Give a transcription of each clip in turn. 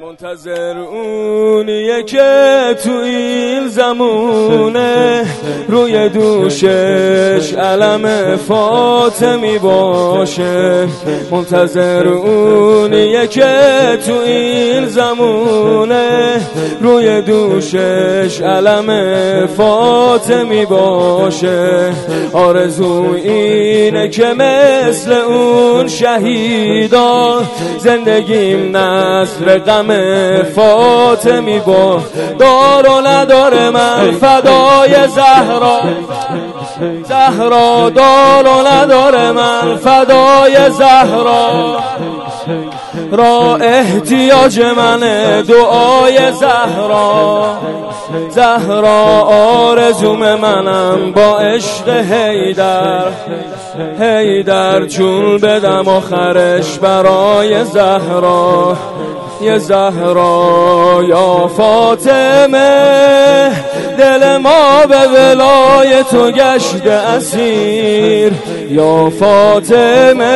منتظر اونیه که تو این زمونه. روی دوشش علم فاطمی باشه. منتظر اونیه که تو این زمونه. روی دوشش علم فاطمی باشه. آرزو اینه که مثل اون شهیدا زندگیم نصر غم فاطمی با. دار و نداره من فدای زهرا زهرا دار و نداره من فدای زهرا را احتیاج منه دعای زهرا زهرا آرزوم منم با عشق هیدر هیدر چون بدم آخرش برای زهرا یه زهرا یا فاطمه. دل ما به ولای تو گشت اسیر. یا فاطمه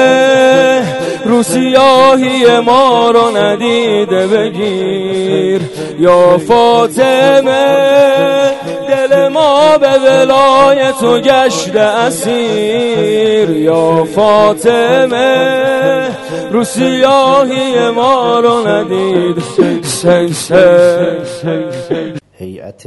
رو سیاهی ما رو ندیده بگیر. یا فاطمه دل ما به ولای تو گشت اسیر. یا فاطمه رو سیاهی ما رو ندید. هیئت